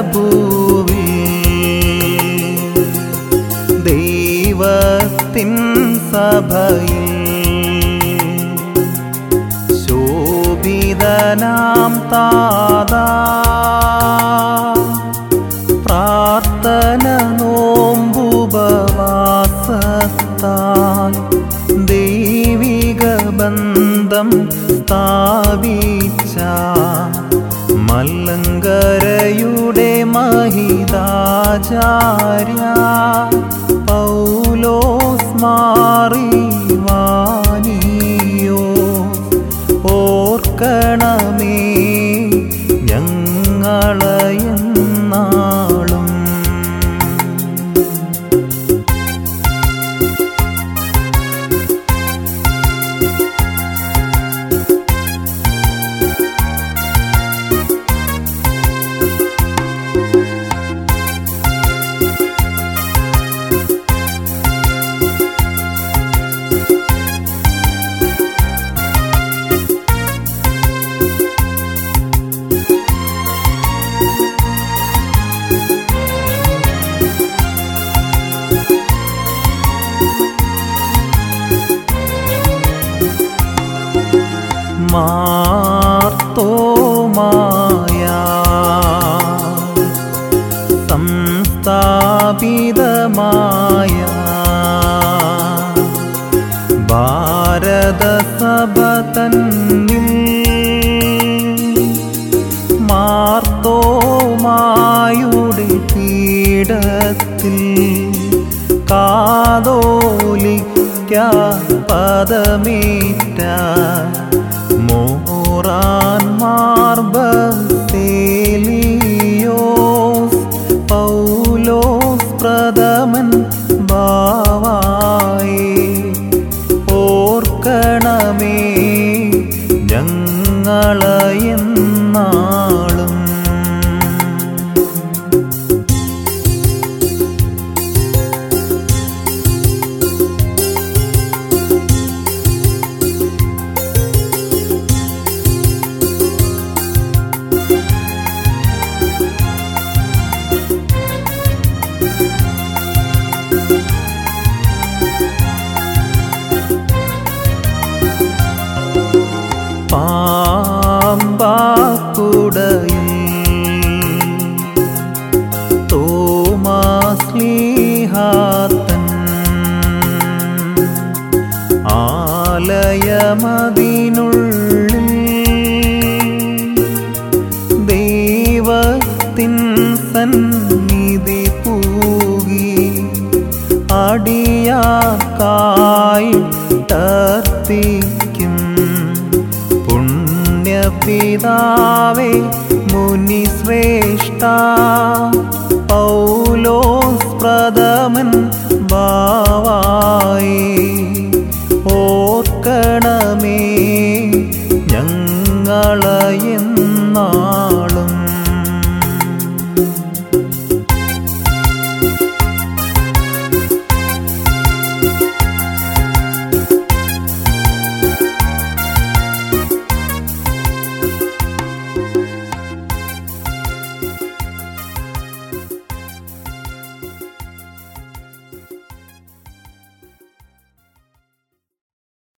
ഭാരതഭൂവിൽ ദൈവത്തിൻ സഭയിൽ ശോഭിതനാം താതാ പ്രാർത്ഥന നോമ്പുപവാസത്താൽ ദൈവിക ബന്ധം സ്ഥാപിച്ച മല്ലങ്കരയുടെ महिदाचार्या। മാർത്തോമായ സംസ്ഥാപിതമായ ഭാരതസഭ തന്നിൽ മാർത്തോമായുടെ പീഠത്തിൽ കാതോലിക്ക പദമേറ്റ மார்பம் പാമ്പാക്കുടയിൽ തോമാസ്ലീഹാത്തൻ ആലയമതിനുള്ളിൽ ദൈവത്തിൻ സന്നിധി പൂകി അടിയാക്കായി ടർത്തിക്കും മുനി ശ്രേഷ്ഠ പൗലോസ് പ്രഥമൻ ബാവായി